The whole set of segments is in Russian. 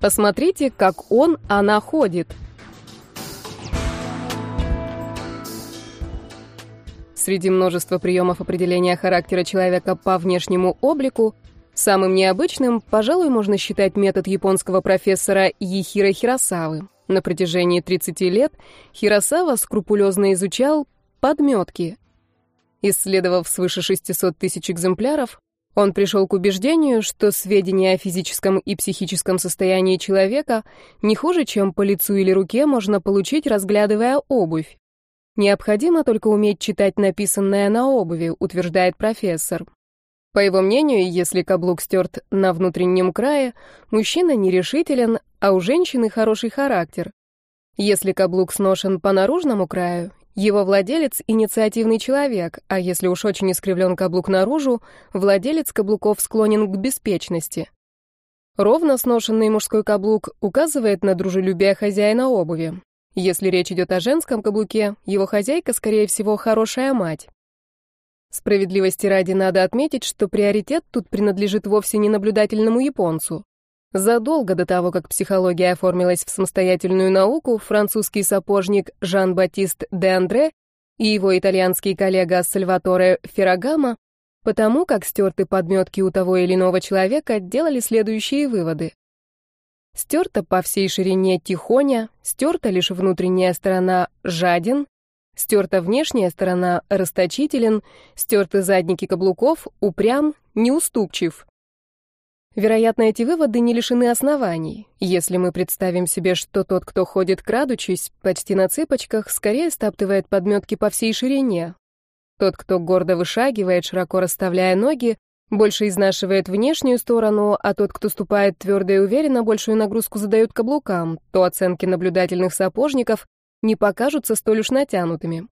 Посмотрите, как он, она ходит. Среди множества приемов определения характера человека по внешнему облику, самым необычным, пожалуй, можно считать метод японского профессора Ехира Хиросавы. На протяжении 30 лет Хиросава скрупулезно изучал подметки. Исследовав свыше 600 тысяч экземпляров, он пришел к убеждению, что сведения о физическом и психическом состоянии человека не хуже, чем по лицу или руке можно получить, разглядывая обувь. Необходимо только уметь читать написанное на обуви, утверждает профессор. По его мнению, если каблук стерт на внутреннем крае, мужчина нерешителен, а у женщины хороший характер. Если каблук сношен по наружному краю, его владелец — инициативный человек, а если уж очень искривлен каблук наружу, владелец каблуков склонен к беспечности. Ровно сношенный мужской каблук указывает на дружелюбие хозяина обуви. Если речь идет о женском каблуке, его хозяйка, скорее всего, хорошая мать. Справедливости ради надо отметить, что приоритет тут принадлежит вовсе не наблюдательному японцу. Задолго до того, как психология оформилась в самостоятельную науку, французский сапожник Жан-Батист де Андре и его итальянский коллега Сальваторе Феррагамо, потому как стерты подметки у того или иного человека, делали следующие выводы. Стерта по всей ширине тихоня, стерта лишь внутренняя сторона жаден, стерта внешняя сторона расточителен, стерты задники каблуков упрям, неуступчив. Вероятно, эти выводы не лишены оснований. Если мы представим себе, что тот, кто ходит крадучись, почти на цыпочках, скорее стаптывает подметки по всей ширине. Тот, кто гордо вышагивает, широко расставляя ноги, больше изнашивает внешнюю сторону, а тот, кто ступает твердо и уверенно, большую нагрузку задает каблукам, то оценки наблюдательных сапожников не покажутся столь уж натянутыми.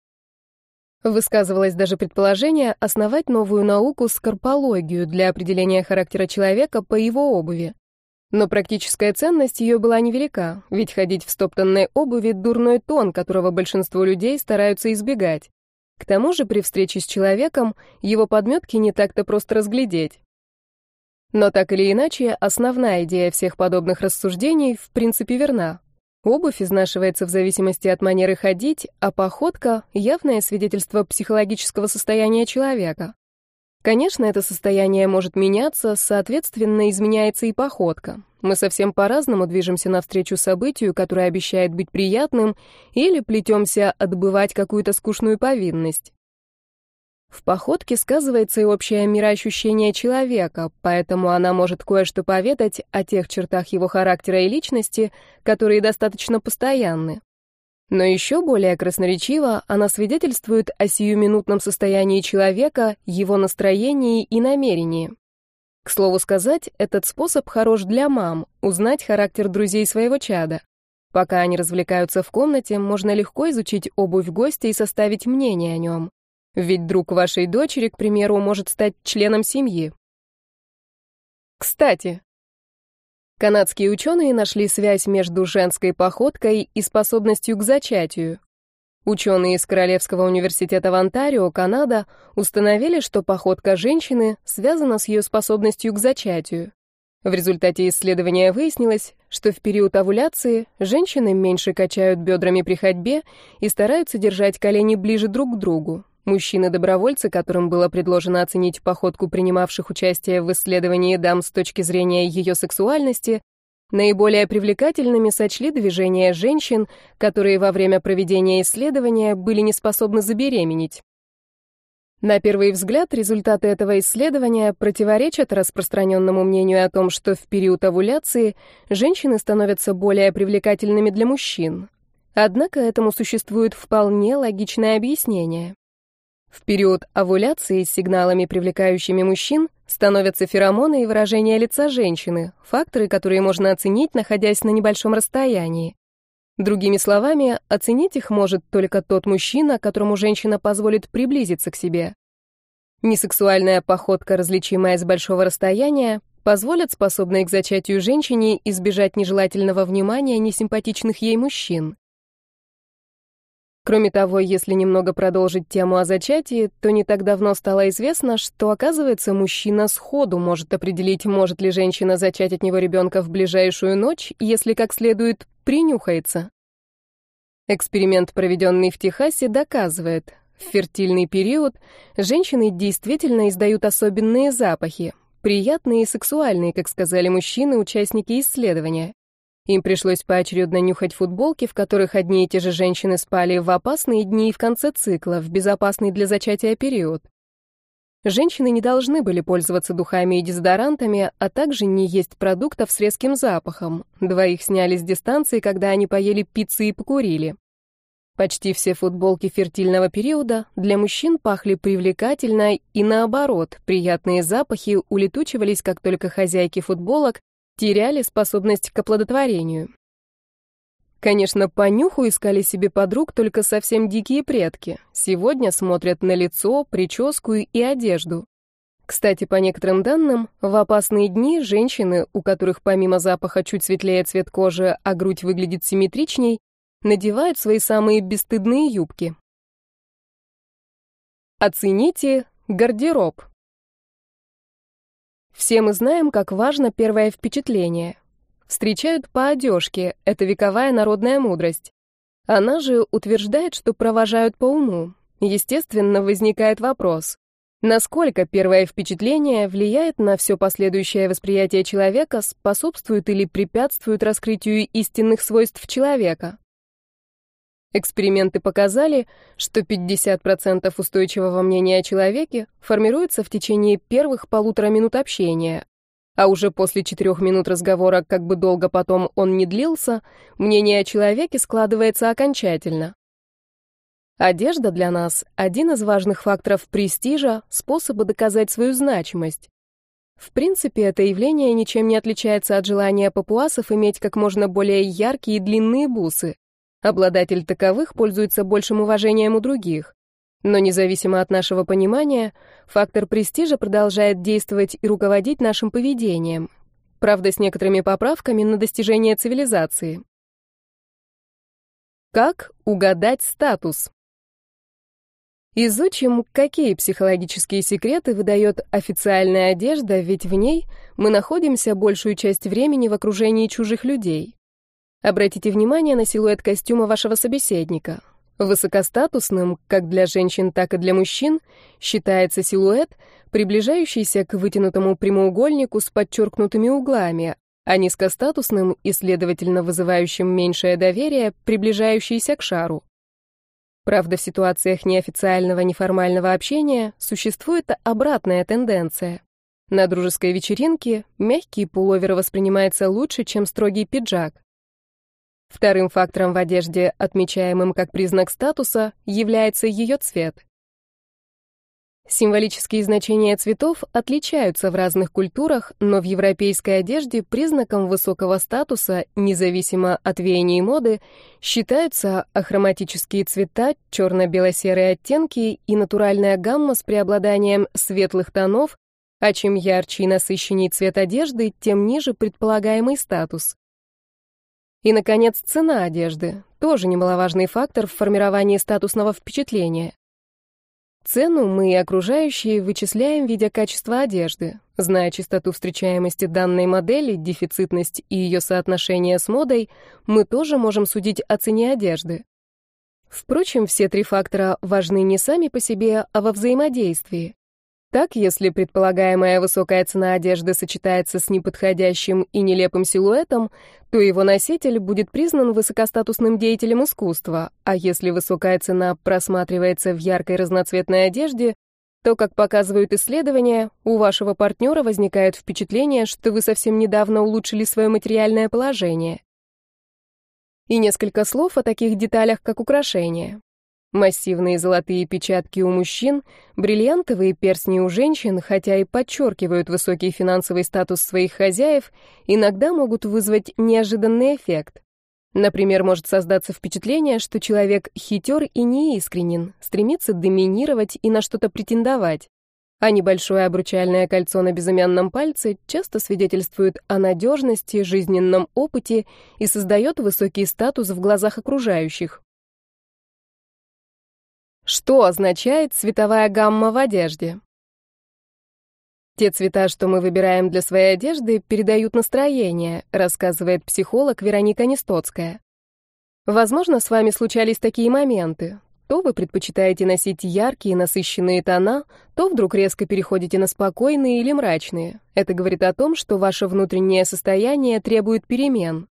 Высказывалось даже предположение основать новую науку скорпологию для определения характера человека по его обуви. Но практическая ценность ее была невелика, ведь ходить в стоптанной обуви — дурной тон, которого большинство людей стараются избегать. К тому же при встрече с человеком его подметки не так-то просто разглядеть. Но так или иначе, основная идея всех подобных рассуждений в принципе верна. Обувь изнашивается в зависимости от манеры ходить, а походка — явное свидетельство психологического состояния человека. Конечно, это состояние может меняться, соответственно, изменяется и походка. Мы совсем по-разному движемся навстречу событию, которое обещает быть приятным, или плетемся отбывать какую-то скучную повинность. В походке сказывается и общее мироощущение человека, поэтому она может кое-что поведать о тех чертах его характера и личности, которые достаточно постоянны. Но еще более красноречиво она свидетельствует о сиюминутном состоянии человека, его настроении и намерении. К слову сказать, этот способ хорош для мам — узнать характер друзей своего чада. Пока они развлекаются в комнате, можно легко изучить обувь гостя и составить мнение о нем. Ведь друг вашей дочери, к примеру, может стать членом семьи. Кстати, канадские ученые нашли связь между женской походкой и способностью к зачатию. Ученые из Королевского университета в Онтарио, Канада, установили, что походка женщины связана с ее способностью к зачатию. В результате исследования выяснилось, что в период овуляции женщины меньше качают бедрами при ходьбе и стараются держать колени ближе друг к другу. Мужчины-добровольцы, которым было предложено оценить походку принимавших участие в исследовании дам с точки зрения ее сексуальности, наиболее привлекательными сочли движения женщин, которые во время проведения исследования были не способны забеременеть. На первый взгляд, результаты этого исследования противоречат распространенному мнению о том, что в период овуляции женщины становятся более привлекательными для мужчин. Однако этому существует вполне логичное объяснение. В период овуляции сигналами, привлекающими мужчин, становятся феромоны и выражение лица женщины, факторы, которые можно оценить, находясь на небольшом расстоянии. Другими словами, оценить их может только тот мужчина, которому женщина позволит приблизиться к себе. Несексуальная походка, различимая с большого расстояния, позволит способной к зачатию женщине избежать нежелательного внимания несимпатичных ей мужчин. Кроме того, если немного продолжить тему о зачатии, то не так давно стало известно, что, оказывается, мужчина сходу может определить, может ли женщина зачать от него ребенка в ближайшую ночь, если как следует принюхается. Эксперимент, проведенный в Техасе, доказывает, в фертильный период женщины действительно издают особенные запахи, приятные и сексуальные, как сказали мужчины, участники исследования. Им пришлось поочередно нюхать футболки, в которых одни и те же женщины спали в опасные дни и в конце цикла, в безопасный для зачатия период. Женщины не должны были пользоваться духами и дезодорантами, а также не есть продуктов с резким запахом. Двоих сняли с дистанции, когда они поели пиццы и покурили. Почти все футболки фертильного периода для мужчин пахли привлекательно и наоборот, приятные запахи улетучивались, как только хозяйки футболок теряли способность к оплодотворению. Конечно, по нюху искали себе подруг только совсем дикие предки. Сегодня смотрят на лицо, прическу и одежду. Кстати, по некоторым данным, в опасные дни женщины, у которых помимо запаха чуть светлее цвет кожи, а грудь выглядит симметричней, надевают свои самые бесстыдные юбки. Оцените гардероб. Все мы знаем, как важно первое впечатление. Встречают по одежке, это вековая народная мудрость. Она же утверждает, что провожают по уму. Естественно, возникает вопрос, насколько первое впечатление влияет на все последующее восприятие человека, способствует или препятствует раскрытию истинных свойств человека. Эксперименты показали, что 50% устойчивого мнения о человеке формируется в течение первых полутора минут общения, а уже после четырех минут разговора, как бы долго потом он не длился, мнение о человеке складывается окончательно. Одежда для нас – один из важных факторов престижа, способа доказать свою значимость. В принципе, это явление ничем не отличается от желания папуасов иметь как можно более яркие и длинные бусы. Обладатель таковых пользуется большим уважением у других. Но независимо от нашего понимания, фактор престижа продолжает действовать и руководить нашим поведением. Правда, с некоторыми поправками на достижение цивилизации. Как угадать статус? Изучим, какие психологические секреты выдает официальная одежда, ведь в ней мы находимся большую часть времени в окружении чужих людей. Обратите внимание на силуэт костюма вашего собеседника. Высокостатусным, как для женщин, так и для мужчин, считается силуэт, приближающийся к вытянутому прямоугольнику с подчеркнутыми углами, а низкостатусным и, следовательно, вызывающим меньшее доверие, приближающийся к шару. Правда, в ситуациях неофициального неформального общения существует обратная тенденция. На дружеской вечеринке мягкий пуловер воспринимается лучше, чем строгий пиджак. Вторым фактором в одежде, отмечаемым как признак статуса, является ее цвет. Символические значения цветов отличаются в разных культурах, но в европейской одежде признаком высокого статуса, независимо от веяний моды, считаются ахроматические цвета, черно-бело-серые оттенки и натуральная гамма с преобладанием светлых тонов, а чем ярче и насыщеннее цвет одежды, тем ниже предполагаемый статус. И, наконец, цена одежды – тоже немаловажный фактор в формировании статусного впечатления. Цену мы и окружающие вычисляем, видя качество одежды. Зная частоту встречаемости данной модели, дефицитность и ее соотношение с модой, мы тоже можем судить о цене одежды. Впрочем, все три фактора важны не сами по себе, а во взаимодействии. Так, если предполагаемая высокая цена одежды сочетается с неподходящим и нелепым силуэтом, то его носитель будет признан высокостатусным деятелем искусства, а если высокая цена просматривается в яркой разноцветной одежде, то, как показывают исследования, у вашего партнера возникает впечатление, что вы совсем недавно улучшили свое материальное положение. И несколько слов о таких деталях, как украшения. Массивные золотые печатки у мужчин, бриллиантовые перстни у женщин, хотя и подчеркивают высокий финансовый статус своих хозяев, иногда могут вызвать неожиданный эффект. Например, может создаться впечатление, что человек хитер и неискренен, стремится доминировать и на что-то претендовать. А небольшое обручальное кольцо на безымянном пальце часто свидетельствует о надежности, жизненном опыте и создает высокий статус в глазах окружающих. Что означает цветовая гамма в одежде? Те цвета, что мы выбираем для своей одежды, передают настроение, рассказывает психолог Вероника Нестоцкая. Возможно, с вами случались такие моменты. То вы предпочитаете носить яркие, насыщенные тона, то вдруг резко переходите на спокойные или мрачные. Это говорит о том, что ваше внутреннее состояние требует перемен.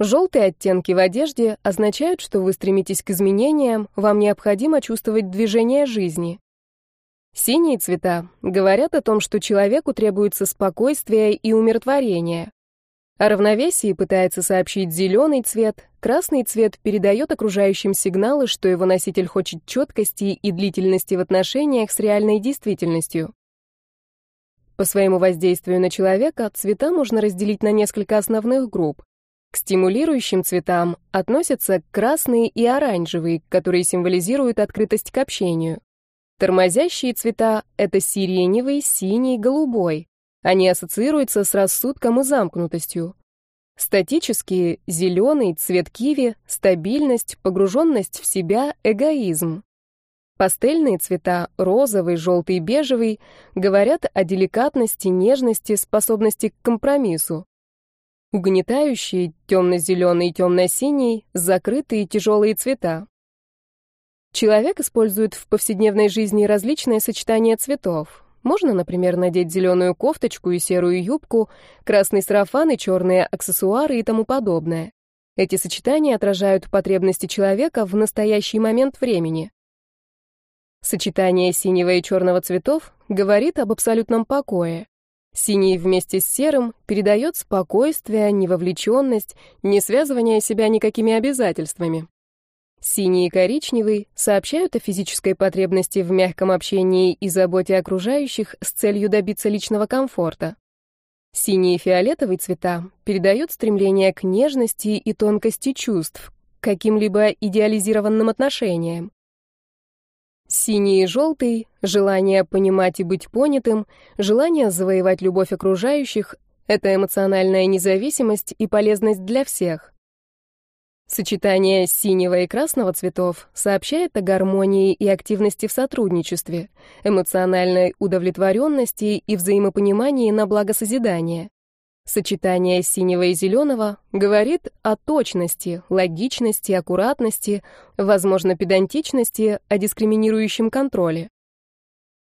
Желтые оттенки в одежде означают, что вы стремитесь к изменениям, вам необходимо чувствовать движение жизни. Синие цвета говорят о том, что человеку требуется спокойствие и умиротворение. О равновесии пытается сообщить зеленый цвет, красный цвет передает окружающим сигналы, что его носитель хочет четкости и длительности в отношениях с реальной действительностью. По своему воздействию на человека цвета можно разделить на несколько основных групп. К стимулирующим цветам относятся красные и оранжевые, которые символизируют открытость к общению. Тормозящие цвета — это сиреневый, синий, голубой. Они ассоциируются с рассудком и замкнутостью. Статические — зеленый, цвет киви, стабильность, погруженность в себя, эгоизм. Пастельные цвета — розовый, желтый, бежевый — говорят о деликатности, нежности, способности к компромиссу. Угнетающие, темно-зеленый и темно-синий, закрытые тяжелые цвета. Человек использует в повседневной жизни различные сочетания цветов. Можно, например, надеть зеленую кофточку и серую юбку, красный сарафан и черные аксессуары и тому подобное. Эти сочетания отражают потребности человека в настоящий момент времени. Сочетание синего и черного цветов говорит об абсолютном покое. Синий вместе с серым передает спокойствие, невовлеченность, не связывание себя никакими обязательствами. Синий и коричневый сообщают о физической потребности в мягком общении и заботе окружающих с целью добиться личного комфорта. Синий и фиолетовый цвета передают стремление к нежности и тонкости чувств, каким-либо идеализированным отношениям. Синий и желтый — желание понимать и быть понятым, желание завоевать любовь окружающих — это эмоциональная независимость и полезность для всех. Сочетание синего и красного цветов сообщает о гармонии и активности в сотрудничестве, эмоциональной удовлетворенности и взаимопонимании на благо созидания. Сочетание синего и зеленого говорит о точности, логичности, аккуратности, возможно, педантичности, о дискриминирующем контроле.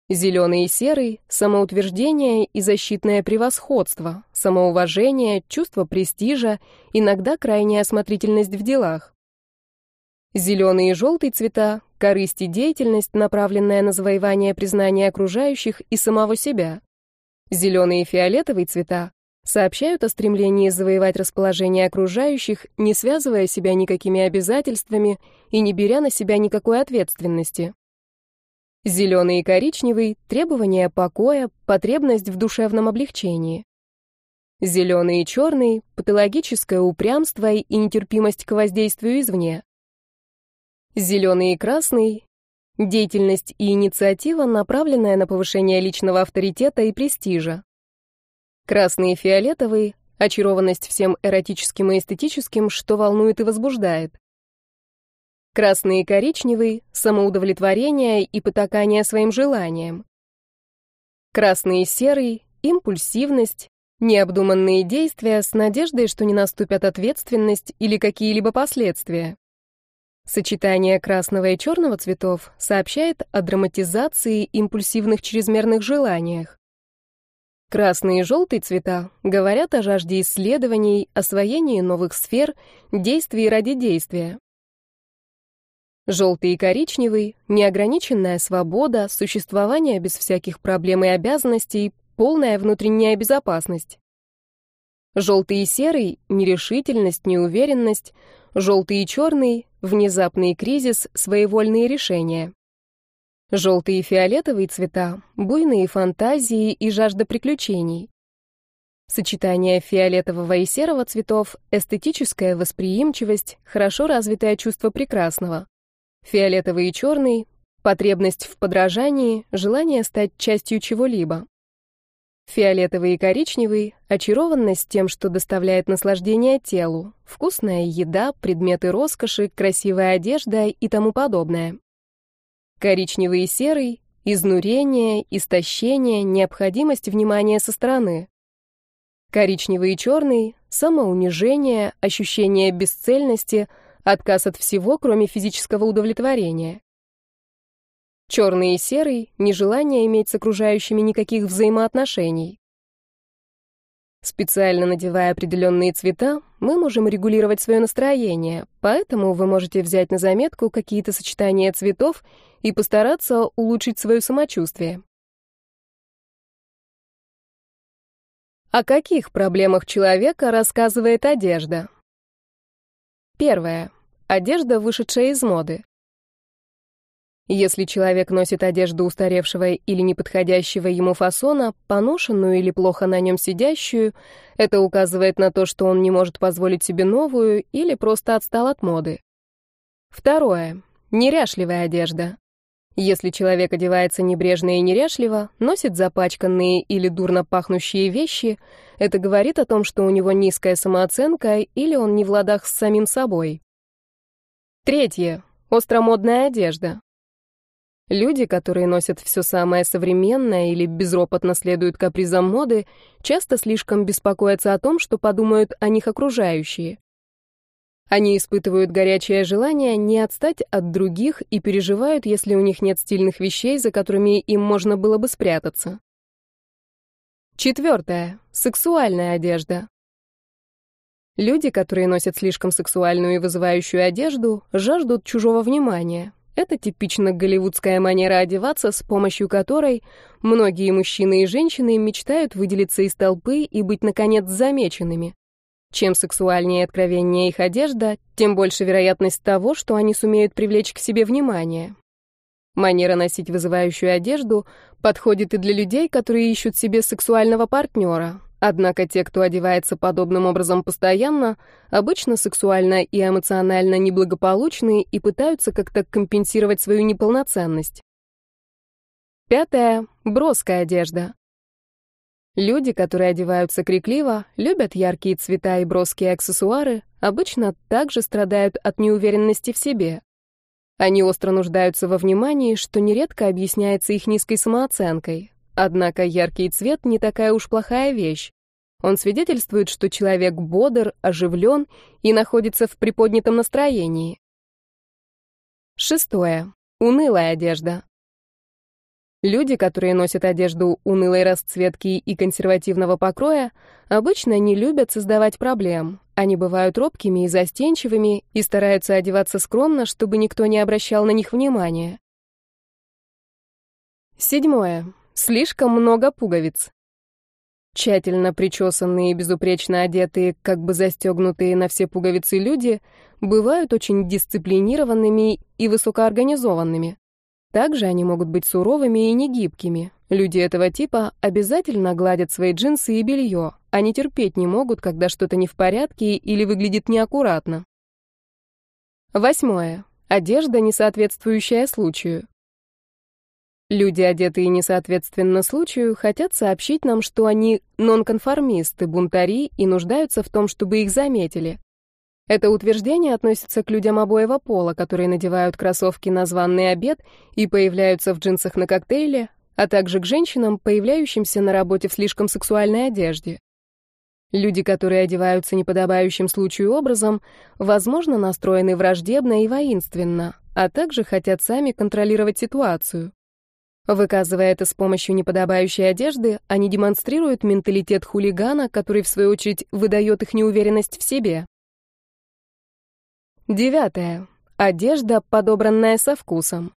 Зеленый и серый — самоутверждение и защитное превосходство, самоуважение, чувство престижа, иногда крайняя осмотрительность в делах. Зеленый и желтый цвета — корысть и деятельность, направленная на завоевание признания окружающих и самого себя. Зеленый и фиолетовый цвета сообщают о стремлении завоевать расположение окружающих, не связывая себя никакими обязательствами и не беря на себя никакой ответственности. Зеленый и коричневый — требование покоя, потребность в душевном облегчении. Зеленый и черный — патологическое упрямство и нетерпимость к воздействию извне. Зеленый и красный — деятельность и инициатива, направленная на повышение личного авторитета и престижа. Красный и фиолетовый — очарованность всем эротическим и эстетическим, что волнует и возбуждает. Красный и коричневый — самоудовлетворение и потакание своим желаниям. Красный и серый — импульсивность, необдуманные действия с надеждой, что не наступят ответственность или какие-либо последствия. Сочетание красного и черного цветов сообщает о драматизации импульсивных чрезмерных желаниях. Красный и желтый цвета говорят о жажде исследований, освоении новых сфер, действий ради действия. Желтый и коричневый, неограниченная свобода, существование без всяких проблем и обязанностей, полная внутренняя безопасность. Желтый и серый — нерешительность, неуверенность. Желтый и черный — внезапный кризис, своевольные решения. Желтый и фиолетовый цвета — буйные фантазии и жажда приключений. Сочетание фиолетового и серого цветов — эстетическая восприимчивость, хорошо развитое чувство прекрасного. Фиолетовый и черный — потребность в подражании, желание стать частью чего-либо. Фиолетовый и коричневый — очарованность тем, что доставляет наслаждение телу, вкусная еда, предметы роскоши, красивая одежда и тому подобное. Коричневый и серый — изнурение, истощение, необходимость внимания со стороны. Коричневый и черный — самоунижение, ощущение бесцельности, отказ от всего, кроме физического удовлетворения. Черный и серый — нежелание иметь с окружающими никаких взаимоотношений. Специально надевая определенные цвета, мы можем регулировать свое настроение, поэтому вы можете взять на заметку какие-то сочетания цветов и постараться улучшить свое самочувствие. О каких проблемах человека рассказывает одежда? Первое. Одежда, вышедшая из моды. Если человек носит одежду устаревшего или неподходящего ему фасона, поношенную или плохо на нем сидящую, это указывает на то, что он не может позволить себе новую или просто отстал от моды. Второе. Неряшливая одежда. Если человек одевается небрежно и неряшливо, носит запачканные или дурно пахнущие вещи, это говорит о том, что у него низкая самооценка или он не в ладах с самим собой. Третье. Остромодная одежда. Люди, которые носят все самое современное или безропотно следуют капризам моды, часто слишком беспокоятся о том, что подумают о них окружающие. Они испытывают горячее желание не отстать от других и переживают, если у них нет стильных вещей, за которыми им можно было бы спрятаться. Четвертое. Сексуальная одежда. Люди, которые носят слишком сексуальную и вызывающую одежду, жаждут чужого внимания, это типично голливудская манера одеваться, с помощью которой многие мужчины и женщины мечтают выделиться из толпы и быть, наконец, замеченными. Чем сексуальнее и откровеннее их одежда, тем больше вероятность того, что они сумеют привлечь к себе внимание. Манера носить вызывающую одежду подходит и для людей, которые ищут себе сексуального партнера, Однако те, кто одевается подобным образом постоянно, обычно сексуально и эмоционально неблагополучны и пытаются как-то компенсировать свою неполноценность. Пятое. Броская одежда. Люди, которые одеваются крикливо, любят яркие цвета и броские аксессуары, обычно также страдают от неуверенности в себе. Они остро нуждаются во внимании, что нередко объясняется их низкой самооценкой. Однако яркий цвет не такая уж плохая вещь. Он свидетельствует, что человек бодр, оживлен и находится в приподнятом настроении. Шестое. Унылая одежда. Люди, которые носят одежду унылой расцветки и консервативного покроя, обычно не любят создавать проблем. Они бывают робкими и застенчивыми и стараются одеваться скромно, чтобы никто не обращал на них внимания. Седьмое. Слишком много пуговиц. Тщательно причесанные и безупречно одетые, как бы застегнутые на все пуговицы люди, бывают очень дисциплинированными и высокоорганизованными. Также они могут быть суровыми и негибкими. Люди этого типа обязательно гладят свои джинсы и белье, они терпеть не могут, когда что-то не в порядке или выглядит неаккуратно. Восьмое. Одежда, не соответствующая случаю. Люди, одетые несоответственно случаю, хотят сообщить нам, что они нонконформисты, бунтари и нуждаются в том, чтобы их заметили. Это утверждение относится к людям обоего пола, которые надевают кроссовки на званный обед и появляются в джинсах на коктейле, а также к женщинам, появляющимся на работе в слишком сексуальной одежде. Люди, которые одеваются неподобающим случаю образом, возможно, настроены враждебно и воинственно, а также хотят сами контролировать ситуацию. Выказывая это с помощью неподобающей одежды, они демонстрируют менталитет хулигана, который, в свою очередь, выдает их неуверенность в себе. Девятое. Одежда, подобранная со вкусом.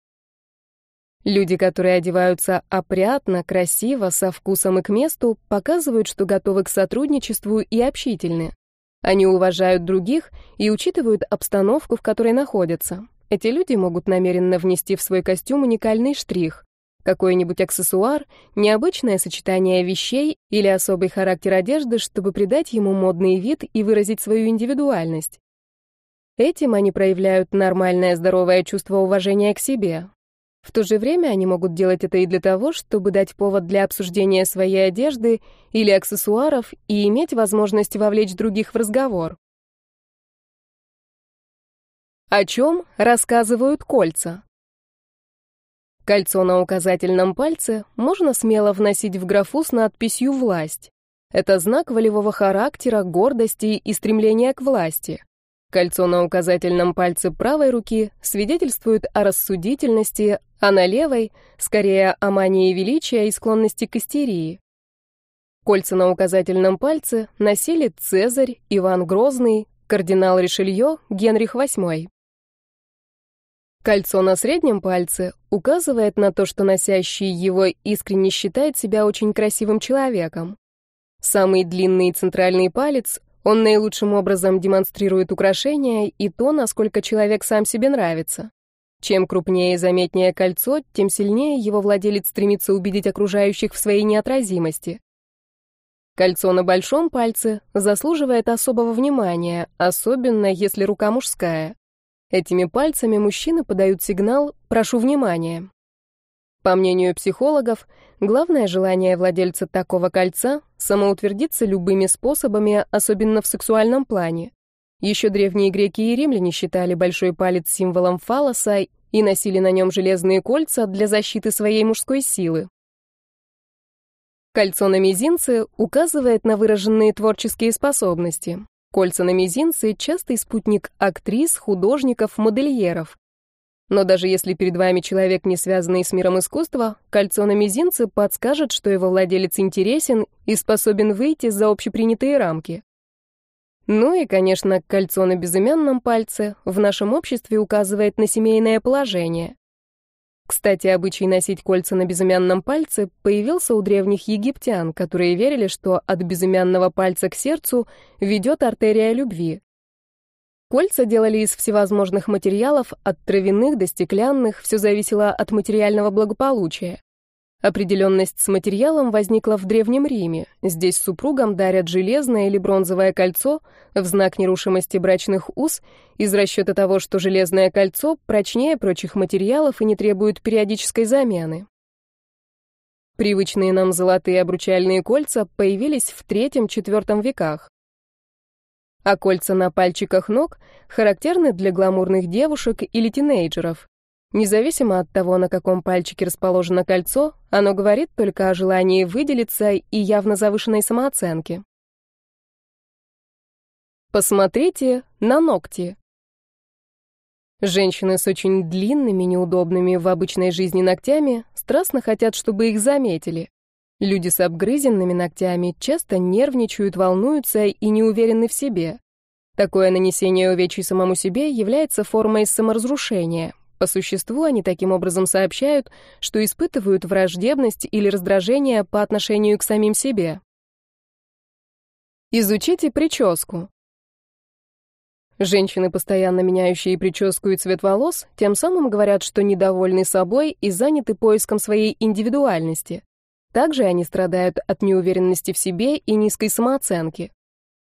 Люди, которые одеваются опрятно, красиво, со вкусом и к месту, показывают, что готовы к сотрудничеству и общительны. Они уважают других и учитывают обстановку, в которой находятся. Эти люди могут намеренно внести в свой костюм уникальный штрих. Какой-нибудь аксессуар, необычное сочетание вещей или особый характер одежды, чтобы придать ему модный вид и выразить свою индивидуальность. Этим они проявляют нормальное здоровое чувство уважения к себе. В то же время они могут делать это и для того, чтобы дать повод для обсуждения своей одежды или аксессуаров и иметь возможность вовлечь других в разговор. О чем рассказывают кольца? Кольцо на указательном пальце можно смело вносить в графу с надписью «Власть». Это знак волевого характера, гордости и стремления к власти. Кольцо на указательном пальце правой руки свидетельствует о рассудительности, а на левой — скорее о мании величия и склонности к истерии. Кольца на указательном пальце носили Цезарь, Иван Грозный, кардинал Ришелье, Генрих VIII. Кольцо на среднем пальце указывает на то, что носящий его искренне считает себя очень красивым человеком. Самый длинный центральный палец он наилучшим образом демонстрирует украшения и то, насколько человек сам себе нравится. Чем крупнее и заметнее кольцо, тем сильнее его владелец стремится убедить окружающих в своей неотразимости. Кольцо на большом пальце заслуживает особого внимания, особенно если рука мужская. Этими пальцами мужчины подают сигнал «прошу внимания». По мнению психологов, главное желание владельца такого кольца — самоутвердиться любыми способами, особенно в сексуальном плане. Еще древние греки и римляне считали большой палец символом фалоса и носили на нем железные кольца для защиты своей мужской силы. Кольцо на мизинце указывает на выраженные творческие способности. Кольца на мизинце — частый спутник актрис, художников, модельеров. Но даже если перед вами человек, не связанный с миром искусства, кольцо на мизинце подскажет, что его владелец интересен и способен выйти за общепринятые рамки. Ну и, конечно, кольцо на безымянном пальце в нашем обществе указывает на семейное положение. Кстати, обычай носить кольца на безымянном пальце появился у древних египтян, которые верили, что от безымянного пальца к сердцу ведет артерия любви. Кольца делали из всевозможных материалов, от травяных до стеклянных, все зависело от материального благополучия. Определенность с материалом возникла в Древнем Риме. Здесь супругам дарят железное или бронзовое кольцо в знак нерушимости брачных уз из расчета того, что железное кольцо прочнее прочих материалов и не требует периодической замены. Привычные нам золотые обручальные кольца появились в III-IV веках а кольца на пальчиках ног характерны для гламурных девушек или тинейджеров. Независимо от того, на каком пальчике расположено кольцо, оно говорит только о желании выделиться и явно завышенной самооценке. Посмотрите на ногти. Женщины с очень длинными, неудобными в обычной жизни ногтями страстно хотят, чтобы их заметили. Люди с обгрызенными ногтями часто нервничают, волнуются и не уверены в себе. Такое нанесение увечий самому себе является формой саморазрушения. По существу они таким образом сообщают, что испытывают враждебность или раздражение по отношению к самим себе. Изучите прическу. Женщины, постоянно меняющие прическу и цвет волос, тем самым говорят, что недовольны собой и заняты поиском своей индивидуальности. Также они страдают от неуверенности в себе и низкой самооценки.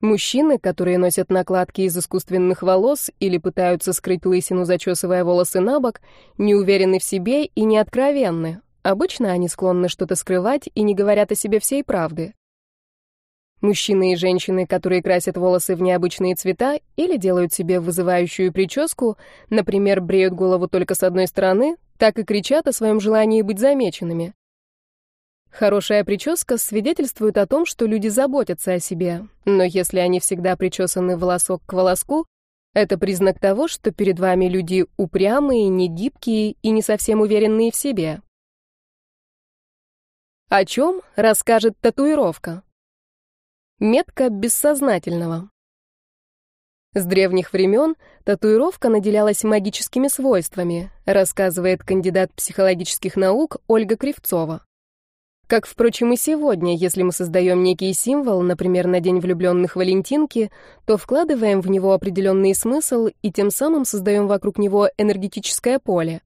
Мужчины, которые носят накладки из искусственных волос или пытаются скрыть лысину, зачесывая волосы на бок, не уверены в себе и не откровенны. Обычно они склонны что-то скрывать и не говорят о себе всей правды. Мужчины и женщины, которые красят волосы в необычные цвета или делают себе вызывающую прическу, например, бреют голову только с одной стороны, так и кричат о своем желании быть замеченными. Хорошая прическа свидетельствует о том, что люди заботятся о себе, но если они всегда причесаны волосок к волоску, это признак того, что перед вами люди упрямые, негибкие и не совсем уверенные в себе. О чем расскажет татуировка? Метка бессознательного. С древних времен татуировка наделялась магическими свойствами, рассказывает кандидат психологических наук Ольга Кривцова. Как, впрочем, и сегодня, если мы создаем некий символ, например, на День влюбленных Валентинки, то вкладываем в него определенный смысл и тем самым создаем вокруг него энергетическое поле.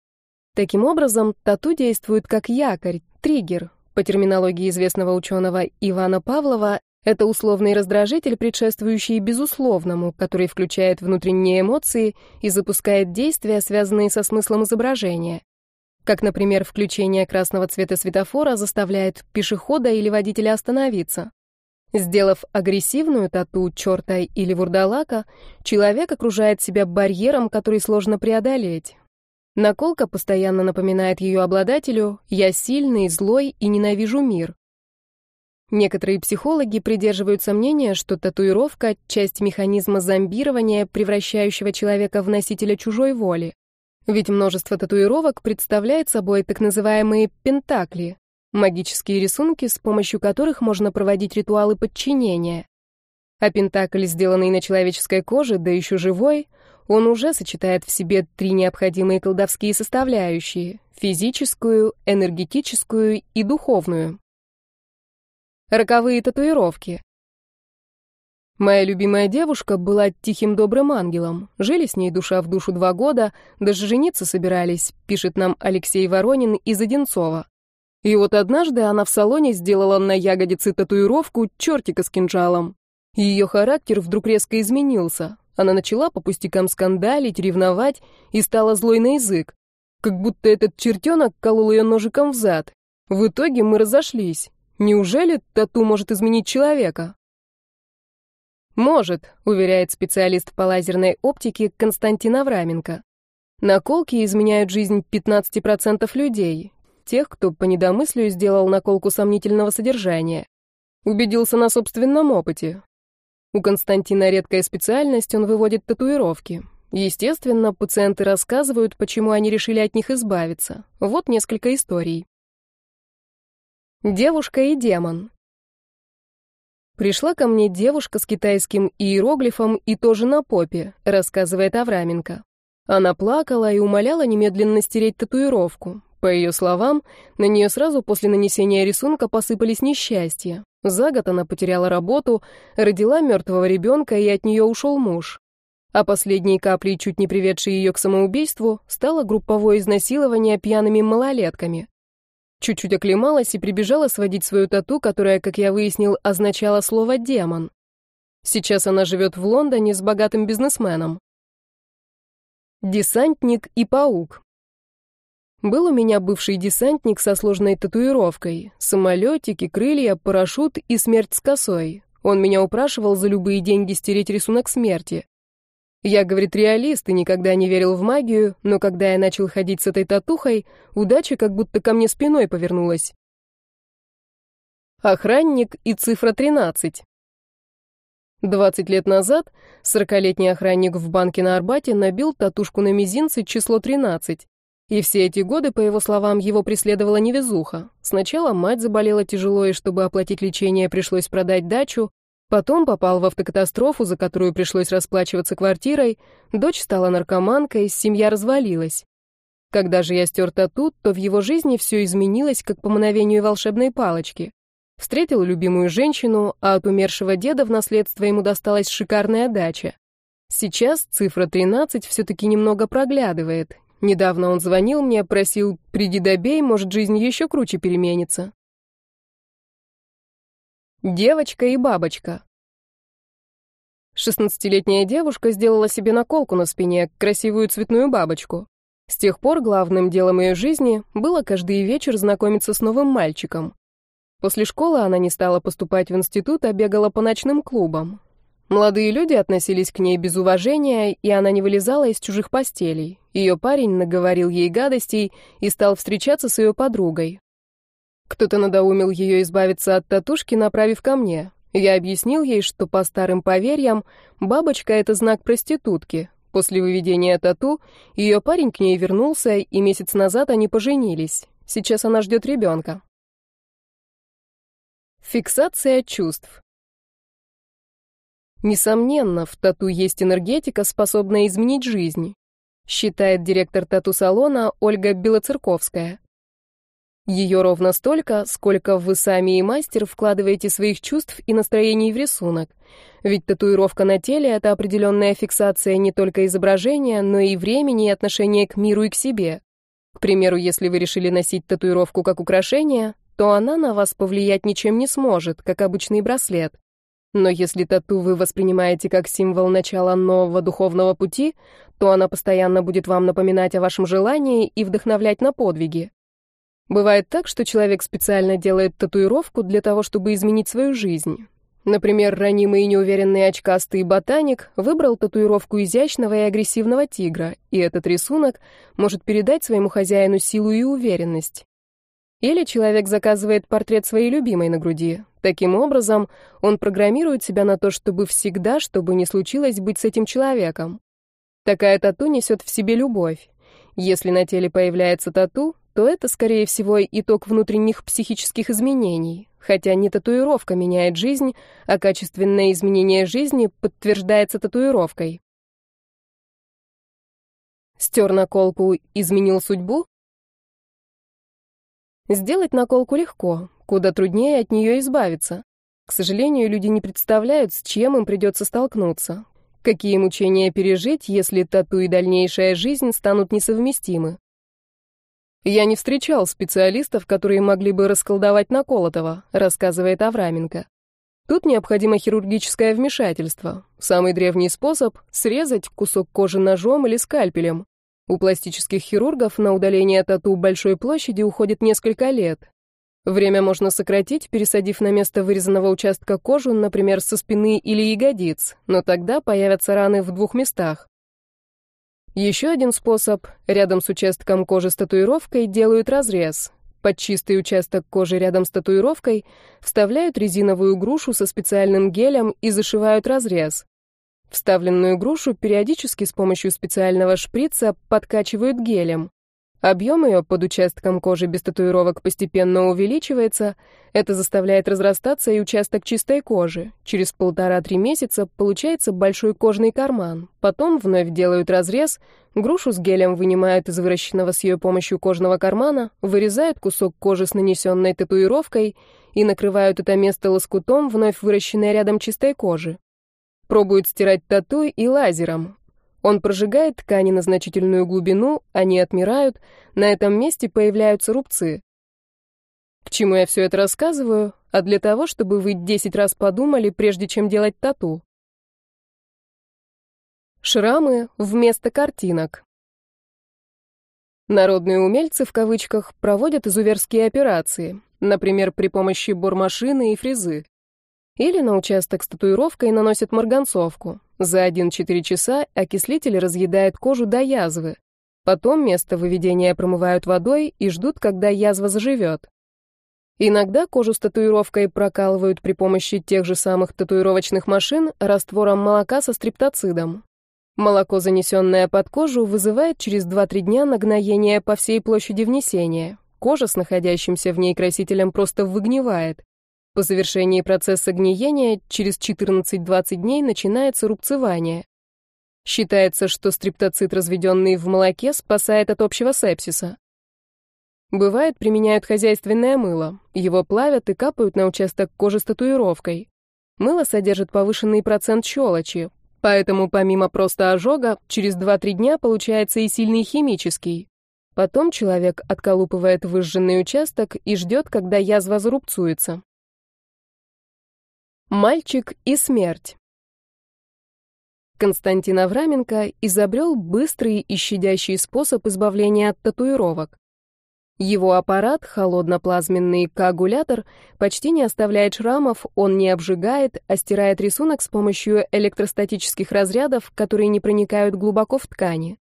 Таким образом, тату действует как якорь, триггер. По терминологии известного ученого Ивана Павлова, это условный раздражитель, предшествующий безусловному, который включает внутренние эмоции и запускает действия, связанные со смыслом изображения. Как, например, включение красного цвета светофора заставляет пешехода или водителя остановиться. Сделав агрессивную тату черта или вурдалака, человек окружает себя барьером, который сложно преодолеть. Наколка постоянно напоминает ее обладателю «я сильный, злой и ненавижу мир». Некоторые психологи придерживаются мнения, что татуировка — часть механизма зомбирования, превращающего человека в носителя чужой воли. Ведь множество татуировок представляет собой так называемые пентакли, магические рисунки, с помощью которых можно проводить ритуалы подчинения. А пентакль, сделанный на человеческой коже, да еще живой, он уже сочетает в себе три необходимые колдовские составляющие — физическую, энергетическую и духовную. Роковые татуировки. Моя любимая девушка была тихим добрым ангелом. Жили с ней душа в душу два года, даже жениться собирались, пишет нам Алексей Воронин из Одинцова. И вот однажды она в салоне сделала на ягодице татуировку чертика с кинжалом. Ее характер вдруг резко изменился. Она начала по пустякам скандалить, ревновать и стала злой на язык. Как будто этот чертенок колол ее ножиком в зад. В итоге мы разошлись. Неужели тату может изменить человека? Может, уверяет специалист по лазерной оптике Константин Авраменко. Наколки изменяют жизнь 15% людей, тех, кто по недомыслию сделал наколку сомнительного содержания. Убедился на собственном опыте. У Константина редкая специальность, он выводит татуировки. Естественно, пациенты рассказывают, почему они решили от них избавиться. Вот несколько историй. Девушка и демон. Пришла ко мне девушка с китайским иероглифом и тоже на попе, рассказывает Авраменко. Она плакала и умоляла немедленно стереть татуировку. По ее словам, на нее сразу после нанесения рисунка посыпались несчастья. За год она потеряла работу, родила мертвого ребенка, и от нее ушел муж. А последней каплей, чуть не приведшей ее к самоубийству, стало групповое изнасилование пьяными малолетками. Чуть-чуть оклемалась и прибежала сводить свою тату, которая, как я выяснил, означала слово «демон». Сейчас она живет в Лондоне с богатым бизнесменом. Десантник и паук. Был у меня бывший десантник со сложной татуировкой. Самолетики, крылья, парашют и смерть с косой. Он меня упрашивал за любые деньги стереть рисунок смерти. Я, говорит, реалист и никогда не верил в магию, но когда я начал ходить с этой татухой, удача как будто ко мне спиной повернулась. Охранник и цифра 13. 20 лет назад 40-летний охранник в банке на Арбате набил татушку на мизинце число 13. И все эти годы, по его словам, его преследовала невезуха. Сначала мать заболела тяжело, и чтобы оплатить лечение, пришлось продать дачу. Потом попал в автокатастрофу, за которую пришлось расплачиваться квартирой. Дочь стала наркоманкой, семья развалилась. Когда же я стер тату, то в его жизни все изменилось, как по мановению волшебной палочки. Встретил любимую женщину, а от умершего деда в наследство ему досталась шикарная дача. Сейчас цифра 13 все-таки немного проглядывает, Недавно он звонил мне, просил «приди добей, может, жизнь еще круче переменится». Девочка и бабочка. Шестнадцатилетняя девушка сделала себе наколку на спине, красивую цветную бабочку. С тех пор главным делом ее жизни было каждый вечер знакомиться с новым мальчиком. После школы она не стала поступать в институт, а бегала по ночным клубам. Молодые люди относились к ней без уважения, и она не вылезала из чужих постелей. Ее парень наговорил ей гадостей и стал встречаться с ее подругой. Кто-то надоумил ее избавиться от татушки, направив ко мне. Я объяснил ей, что по старым поверьям бабочка — это знак проститутки. После выведения тату ее парень к ней вернулся, и месяц назад они поженились. Сейчас она ждет ребенка. Фиксация чувств. Несомненно, в тату есть энергетика, способная изменить жизнь, считает директор тату-салона Ольга Белоцерковская. Ее ровно столько, сколько вы сами и мастер вкладываете своих чувств и настроений в рисунок. Ведь татуировка на теле — это определенная фиксация не только изображения, но и времени и отношения к миру и к себе. К примеру, если вы решили носить татуировку как украшение, то она на вас повлиять ничем не сможет, как обычный браслет. Но если тату вы воспринимаете как символ начала нового духовного пути, то она постоянно будет вам напоминать о вашем желании и вдохновлять на подвиги. Бывает так, что человек специально делает татуировку для того, чтобы изменить свою жизнь. Например, ранимый и неуверенный очкастый ботаник выбрал татуировку изящного и агрессивного тигра, и этот рисунок может передать своему хозяину силу и уверенность. Или человек заказывает портрет своей любимой на груди. Таким образом, он программирует себя на то, чтобы всегда, что бы ни случилось, быть с этим человеком. Такая тату несет в себе любовь. Если на теле появляется тату, то это, скорее всего, итог внутренних психических изменений, хотя не татуировка меняет жизнь, а качественное изменение жизни подтверждается татуировкой. Стер наколку, изменил судьбу? Сделать наколку легко, куда труднее от нее избавиться. К сожалению, люди не представляют, с чем им придется столкнуться. Какие мучения пережить, если тату и дальнейшая жизнь станут несовместимы? «Я не встречал специалистов, которые могли бы расколдовать Наколотова», рассказывает Авраменко. Тут необходимо хирургическое вмешательство. Самый древний способ — срезать кусок кожи ножом или скальпелем. У пластических хирургов на удаление тату большой площади уходит несколько лет. Время можно сократить, пересадив на место вырезанного участка кожу, например, со спины или ягодиц, но тогда появятся раны в двух местах. Еще один способ — рядом с участком кожи с татуировкой делают разрез. Под чистый участок кожи рядом с татуировкой вставляют резиновую грушу со специальным гелем и зашивают разрез. Вставленную грушу периодически с помощью специального шприца подкачивают гелем. Объем ее под участком кожи без татуировок постепенно увеличивается. Это заставляет разрастаться и участок чистой кожи. Через полтора-три месяца получается большой кожный карман. Потом вновь делают разрез, грушу с гелем вынимают из выращенного с ее помощью кожного кармана, вырезают кусок кожи с нанесенной татуировкой и накрывают это место лоскутом вновь выращенной рядом чистой кожи. Пробуют стирать тату и лазером. Он прожигает ткани на значительную глубину, они отмирают, на этом месте появляются рубцы. К чему я все это рассказываю? А для того, чтобы вы 10 раз подумали, прежде чем делать тату. Шрамы вместо картинок. Народные умельцы в кавычках проводят изуверские операции, например, при помощи бормашины и фрезы. Или на участок с татуировкой наносят марганцовку. За 1-4 часа окислитель разъедает кожу до язвы. Потом место выведения промывают водой и ждут, когда язва заживет. Иногда кожу с татуировкой прокалывают при помощи тех же самых татуировочных машин раствором молока со стриптоцидом. Молоко, занесенное под кожу, вызывает через 2-3 дня нагноение по всей площади внесения. Кожа с находящимся в ней красителем просто выгнивает. По завершении процесса гниения через 14-20 дней начинается рубцевание. Считается, что стриптоцит, разведенный в молоке, спасает от общего сепсиса. Бывает, применяют хозяйственное мыло. Его плавят и капают на участок кожи с татуировкой. Мыло содержит повышенный процент щелочи, поэтому помимо просто ожога, через 2-3 дня получается и сильный химический. Потом человек отколупывает выжженный участок и ждет, когда язва зарубцуется. Мальчик и смерть. Константин Авраменко изобрел быстрый и щадящий способ избавления от татуировок. Его аппарат, холодноплазменный коагулятор, почти не оставляет шрамов, он не обжигает, а стирает рисунок с помощью электростатических разрядов, которые не проникают глубоко в ткани.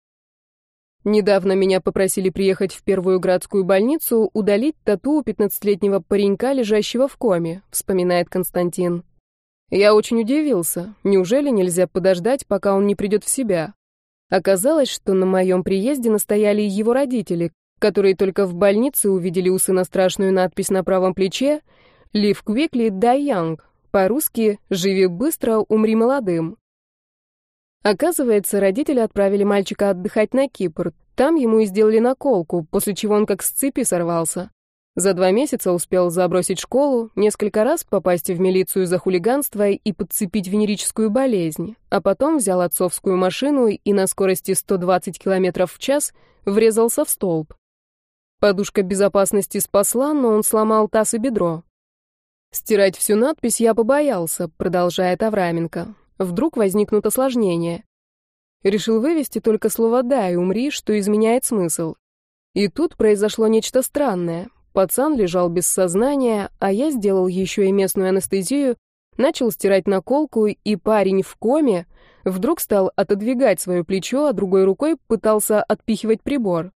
Недавно меня попросили приехать в первую градскую больницу удалить тату у 15-летнего паренька, лежащего в коме, вспоминает Константин. Я очень удивился. Неужели нельзя подождать, пока он не придет в себя? Оказалось, что на моем приезде настояли его родители, которые только в больнице увидели у сына страшную надпись на правом плече «Live quickly, die young», по-русски «Живи быстро, умри молодым». Оказывается, родители отправили мальчика отдыхать на Кипр. Там ему и сделали наколку, после чего он как с цепи сорвался. За два месяца успел забросить школу, несколько раз попасть в милицию за хулиганство и подцепить венерическую болезнь, а потом взял отцовскую машину и на скорости 120 км в час врезался в столб. Подушка безопасности спасла, но он сломал таз и бедро. Стирать всю надпись я побоялся, продолжает Авраменко. Вдруг возникнут осложнения. Решил вывести только слово «да» и «умри», что изменяет смысл. И тут произошло нечто странное. Пацан лежал без сознания, а я сделал еще и местную анестезию, начал стирать наколку, и парень в коме вдруг стал отодвигать свое плечо, а другой рукой пытался отпихивать прибор.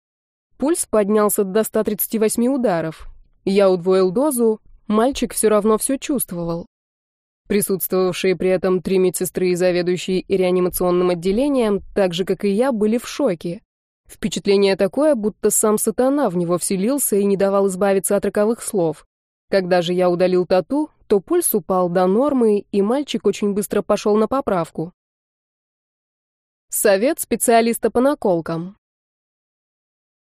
Пульс поднялся до 138 ударов. Я удвоил дозу, мальчик все равно все чувствовал. Присутствовавшие при этом три медсестры и заведующие реанимационным отделением, так же, как и я, были в шоке. Впечатление такое, будто сам сатана в него вселился и не давал избавиться от роковых слов. Когда же я удалил тату, то пульс упал до нормы, и мальчик очень быстро пошел на поправку. Совет специалиста по наколкам.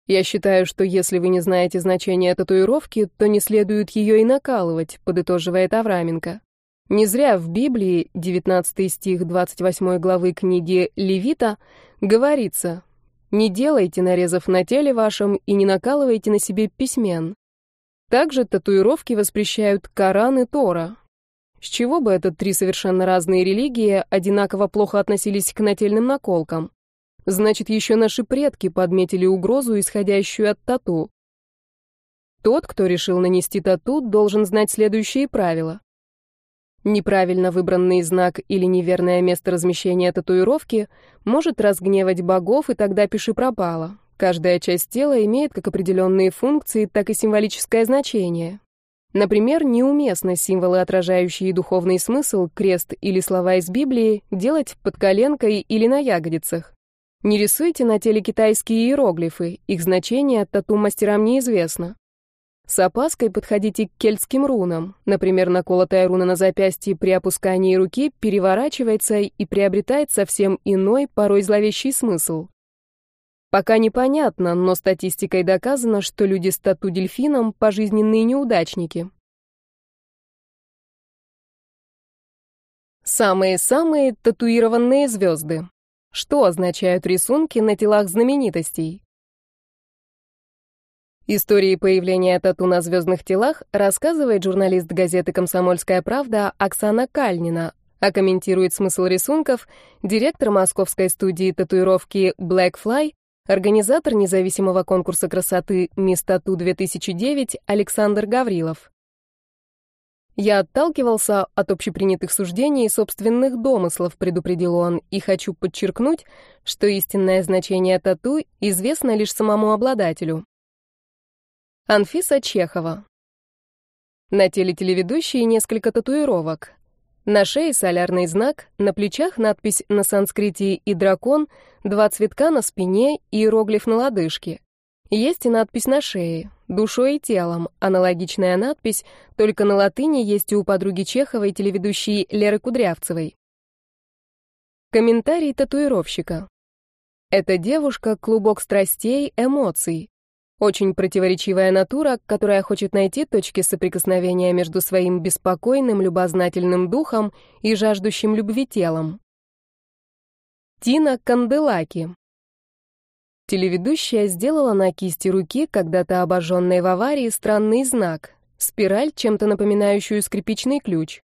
Я считаю, что если вы не знаете значения татуировки, то не следует ее и накалывать, подытоживает Авраменко. Не зря в Библии, 19 стих 28 главы книги Левита, говорится «Не делайте нарезов на теле вашем и не накалывайте на себе письмен». Также татуировки воспрещают Коран и Тора. С чего бы это три совершенно разные религии одинаково плохо относились к нательным наколкам? Значит, еще наши предки подметили угрозу, исходящую от тату. Тот, кто решил нанести тату, должен знать следующие правила. Неправильно выбранный знак или неверное место размещения татуировки может разгневать богов, и тогда пиши пропало. Каждая часть тела имеет как определенные функции, так и символическое значение. Например, неуместно символы, отражающие духовный смысл, крест или слова из Библии, делать под коленкой или на ягодицах. Не рисуйте на теле китайские иероглифы, их значение тату-мастерам неизвестно. С опаской подходите к кельтским рунам. Например, наколотая руна на запястье при опускании руки переворачивается и приобретает совсем иной, порой зловещий смысл. Пока непонятно, но статистикой доказано, что люди с тату-дельфином – пожизненные неудачники. Самые-самые татуированные звезды. Что означают рисунки на телах знаменитостей? Истории появления тату на звездных телах рассказывает журналист газеты «Комсомольская правда» Оксана Кальнина, а комментирует смысл рисунков директор московской студии татуировки Blackfly, организатор независимого конкурса красоты «Мисс Тату 2009» Александр Гаврилов. «Я отталкивался от общепринятых суждений и собственных домыслов», — предупредил он, «и хочу подчеркнуть, что истинное значение тату известно лишь самому обладателю. Анфиса Чехова. На теле телеведущей несколько татуировок. На шее солярный знак, на плечах надпись на санскрите и дракон, два цветка на спине и иероглиф на лодыжке. Есть и надпись на шее, душой и телом, аналогичная надпись, только на латыни есть у подруги Чеховой, телеведущей Леры Кудрявцевой. Комментарий татуировщика. Эта девушка — клубок страстей, эмоций. Очень противоречивая натура, которая хочет найти точки соприкосновения между своим беспокойным, любознательным духом и жаждущим любви телом. Тина Канделаки. Телеведущая сделала на кисти руки, когда-то обожженной в аварии, странный знак — спираль, чем-то напоминающую скрипичный ключ.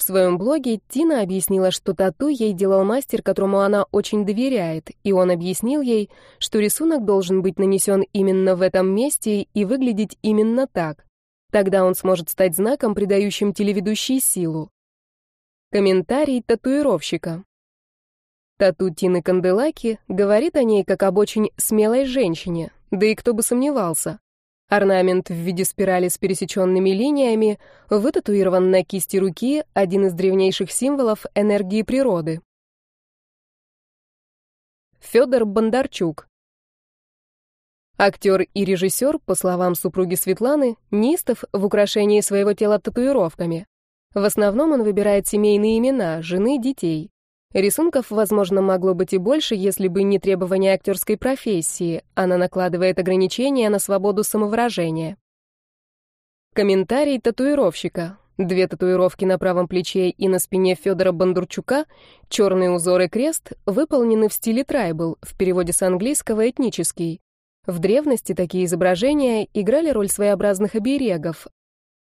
В своем блоге Тина объяснила, что тату ей делал мастер, которому она очень доверяет, и он объяснил ей, что рисунок должен быть нанесен именно в этом месте и выглядеть именно так. Тогда он сможет стать знаком, придающим телеведущей силу. Комментарий татуировщика. Тату Тины Канделаки говорит о ней как об очень смелой женщине, да и кто бы сомневался. Орнамент в виде спирали с пересеченными линиями вытатуирован на кисти руки, один из древнейших символов энергии природы. Федор Бондарчук Актер и режиссер, по словам супруги Светланы, неистов в украшении своего тела татуировками. В основном он выбирает семейные имена, жены, детей. Рисунков, возможно, могло быть и больше, если бы не требования актерской профессии. Она накладывает ограничения на свободу самовыражения. Комментарий татуировщика. Две татуировки на правом плече и на спине Федора Бондарчука, черный узор и крест, выполнены в стиле трайбл, в переводе с английского «этнический». В древности такие изображения играли роль своеобразных оберегов,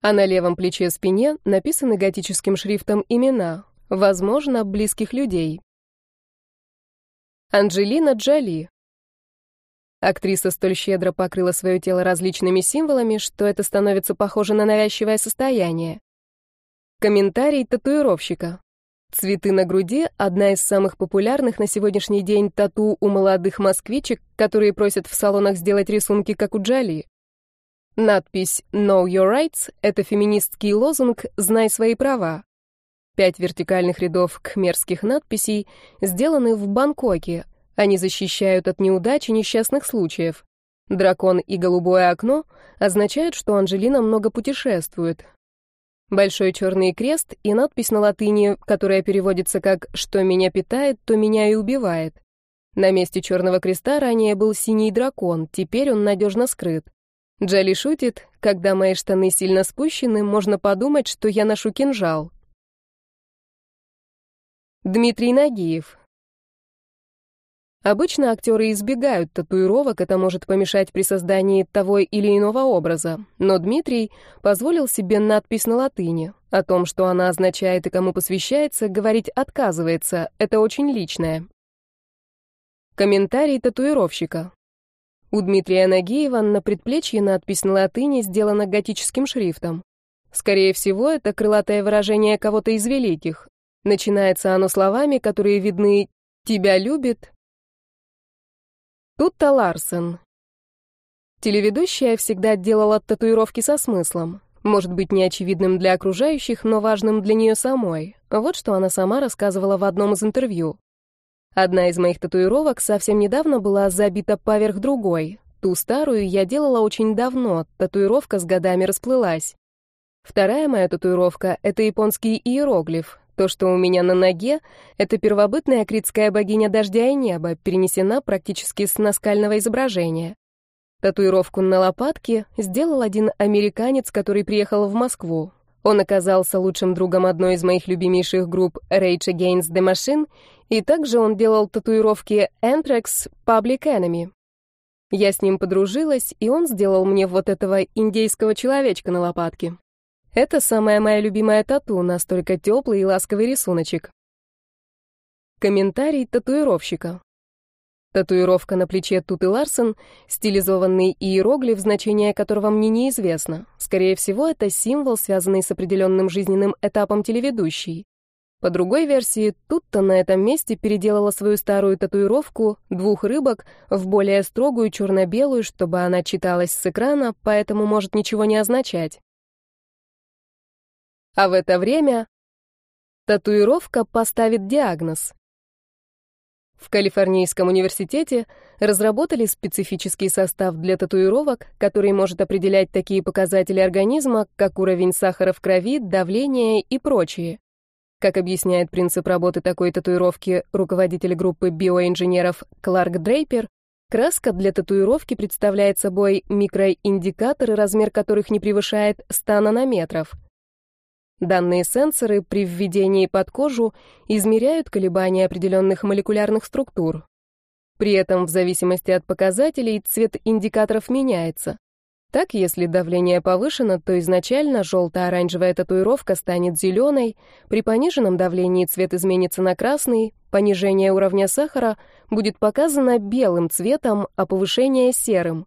а на левом плече спине написаны готическим шрифтом имена, возможно, близких людей. Анджелина Джоли. Актриса столь щедро покрыла свое тело различными символами, что это становится похоже на навязчивое состояние. Комментарий татуировщика. Цветы на груди — одна из самых популярных на сегодняшний день тату у молодых москвичек, которые просят в салонах сделать рисунки, как у Джоли. Надпись «Know your rights» — это феминистский лозунг «Знай свои права». Пять вертикальных рядов кхмерских надписей сделаны в Бангкоке. Они защищают от неудач и несчастных случаев. Дракон и голубое окно означают, что Анжелина много путешествует. Большой черный крест и надпись на латыни, которая переводится как «что меня питает, то меня и убивает». На месте черного креста ранее был синий дракон, теперь он надежно скрыт. Джоли шутит, когда мои штаны сильно спущены, можно подумать, что я ношу кинжал. Дмитрий Нагиев. Обычно актеры избегают татуировок, это может помешать при создании того или иного образа. Но Дмитрий позволил себе надпись на латыни. О том, что она означает и кому посвящается, говорить отказывается, это очень личное. Комментарий татуировщика. У Дмитрия Нагиева на предплечье надпись на латыни сделана готическим шрифтом. Скорее всего, это крылатое выражение кого-то из великих. Начинается оно словами, которые видны «тебя любит». Тут-то Ларсен. Телеведущая всегда делала татуировки со смыслом. Может быть, неочевидным для окружающих, но важным для нее самой. Вот что она сама рассказывала в одном из интервью. Одна из моих татуировок совсем недавно была забита поверх другой. Ту старую я делала очень давно, татуировка с годами расплылась. Вторая моя татуировка — это японский иероглиф. То, что у меня на ноге, это первобытная критская богиня дождя и неба, перенесена практически с наскального изображения. Татуировку на лопатке сделал один американец, который приехал в Москву. Он оказался лучшим другом одной из моих любимейших групп Rage Against the Machine, и также он делал татуировки Anthrax Public Enemy. Я с ним подружилась, и он сделал мне вот этого индейского человечка на лопатке. Это самая моя любимая тату, настолько теплый и ласковый рисуночек. Комментарий татуировщика. Татуировка на плече Туты Ларсен, стилизованный иероглиф, значение которого мне неизвестно. Скорее всего, это символ, связанный с определенным жизненным этапом телеведущей. По другой версии, Тутта на этом месте переделала свою старую татуировку двух рыбок в более строгую черно-белую, чтобы она читалась с экрана, поэтому может ничего не означать. А в это время татуировка поставит диагноз. В Калифорнийском университете разработали специфический состав для татуировок, который может определять такие показатели организма, как уровень сахара в крови, давление и прочие. Как объясняет принцип работы такой татуировки руководитель группы биоинженеров Кларк Дрейпер, краска для татуировки представляет собой микроиндикаторы, размер которых не превышает 100 нанометров – Данные сенсоры при введении под кожу измеряют колебания определенных молекулярных структур. При этом в зависимости от показателей цвет индикаторов меняется. Так, если давление повышено, то изначально желто-оранжевая татуировка станет зеленой, при пониженном давлении цвет изменится на красный, понижение уровня сахара будет показано белым цветом, а повышение — серым.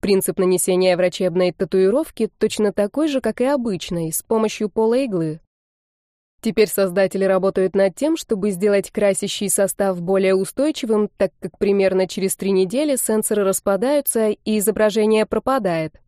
Принцип нанесения врачебной татуировки точно такой же, как и обычной, с помощью пола иглы. Теперь создатели работают над тем, чтобы сделать красящий состав более устойчивым, так как примерно через три недели сенсоры распадаются и изображение пропадает.